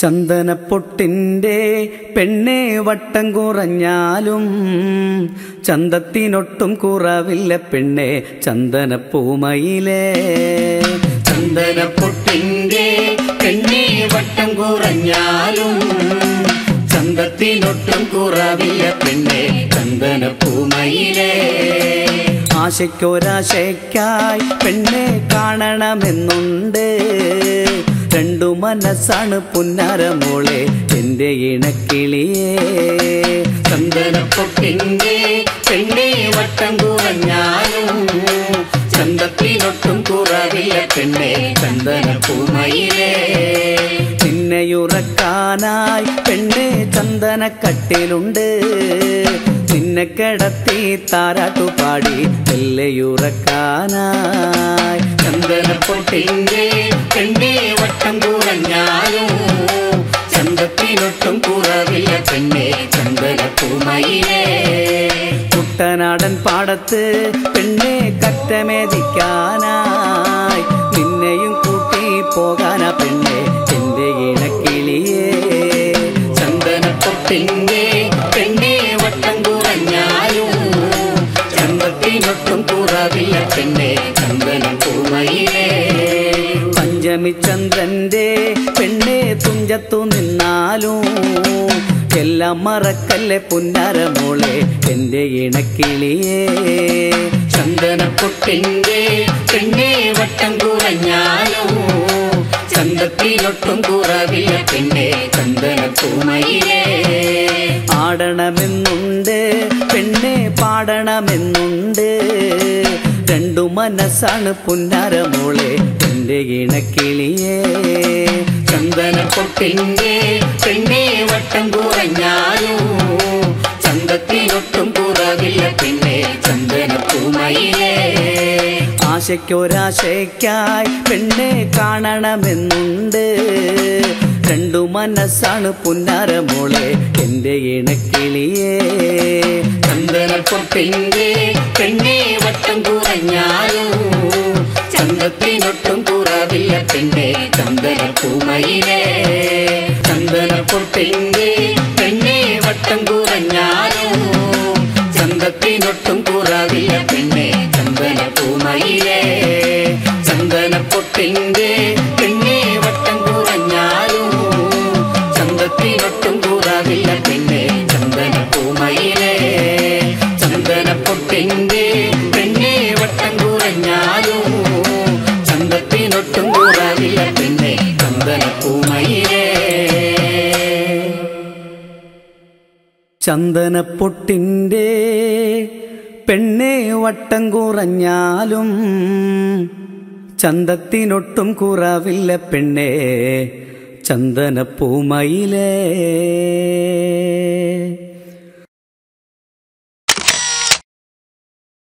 ചന്ദനപ്പൊട്ടിന്റെ പെണ്ണെ വട്ടം കുറഞ്ഞാലും ചന്തത്തിനൊട്ടും കുറവില്ല പെണ്ണെ ചന്ദനപ്പൂമയിലേ. ചന്ദനപ്പൊട്ടിന്റെ പെണ്ണെ വട്ടം കുറഞ്ഞാലും ചന്തത്തിനൊട്ടും കുറവില്ല പെണ്ണെ ചന്ദനപ്പൂമയിലേ. ആശയ്ക്കൊരാശയ്ക്കായി പെണ്ണെ കാണണമെന്നുണ്ട്. മനസ്സാണ് പുന്നാരമോളെ എന്റെ ഇണക്കിളിയേ. ചന്ദനപ്പൊട്ടിന്റെ പെണ്ണെ വട്ടം കുറഞ്ഞാലും ചന്തത്തിനൊട്ടും കുറവില്ല പെണ്ണെ ചന്ദനപ്പൂമയിലേ. നിന്നെയുറക്കാനായി പെണ്ണെ ചന്ദനക്കട്ടിലുണ്ട്. നിന്നെ കിടത്തി താരാട്ടുപാടി എല്ലയുറക്കാനായി ചന്ദനപ്പൊട്ടിന്റെ പെണ്ണേ വട്ടം കുറഞ്ഞാലും ചന്തത്തിനൊട്ടും കുറവില്ല പെണ്ണേ ചന്ദനപ്പൂമയിലേ. കുട്ടനാടൻ പാടത്ത് പെണ്ണെ കറ്റമേദിക്കാനായി നിന്നെയും കൂട്ടി പോകാനാ പെണ്ണെ കുറവില്ല പെണ്ണെ ചന്ദനം പൂമയിലേ. പഞ്ചമി ചന്ദ്രന്റെ പെണ്ണെ തുഞ്ചത്തു നിന്നാലും എല്ലാം മറക്കല്ലേ പുന്നാരമോളെ എന്റെ ഇണക്കിളിയേ. ചന്ദന ചന്ദനപ്പൊട്ടിന്റെ പെണ്ണെ വട്ടം കുറഞ്ഞാലും ചന്ദത്തിലൊട്ടും കുറവില്ല പെണ്ണെ ചന്ദന പൂമയിലേ. ആടണമെന്നുണ്ട് പെണ്ണെ പാടണമെന്നുണ്ട്. രണ്ടു മനസ്സാണ് പുന്നാരമോളെ എന്റെ ഇണക്കിളിയേ ചന്ദനപ്പൊട്ടിന്റെ പെണ്ണേ വട്ടം കുറഞ്ഞാലും ചന്തത്തിനൊട്ടും കുറവില്ല ചന്ദന പൂമയിലെ ആശയ്ക്കൊരാശയ്ക്കായി പെണ്ണെ കാണണമെന്നുണ്ട്. രണ്ടു മനസ്സാണ് പുന്നാരമോളെ എന്റെ ഇണക്കിളിയേ ചന്ദനപ്പൊട്ടിന്റെ പെണ്ണെ വട്ടം കുറഞ്ഞാലും ചന്തത്തിനൊട്ടും കുറവില്ല പെണ്ണെ ചന്ദനപ്പൂമയിലേ. ചന്ദനപ്പൊട്ടിന്റെ പെണ്ണെ വട്ടം കുറഞ്ഞാലും ചന്തത്തിനൊട്ടും കുറവില്ല പെണ്ണെ ചന്ദനപ്പൂമയിലേ. ചന്ദനപ്പൊട്ടിന്റെ പെണ്ണെ ചന്ദനപ്പൊട്ടിന്റെ പെണ്ണെ വട്ടം കുറഞ്ഞാലും ചന്തത്തിനൊട്ടും കുറവില്ല പെണ്ണെ ചന്ദനപ്പൂമയിലേ.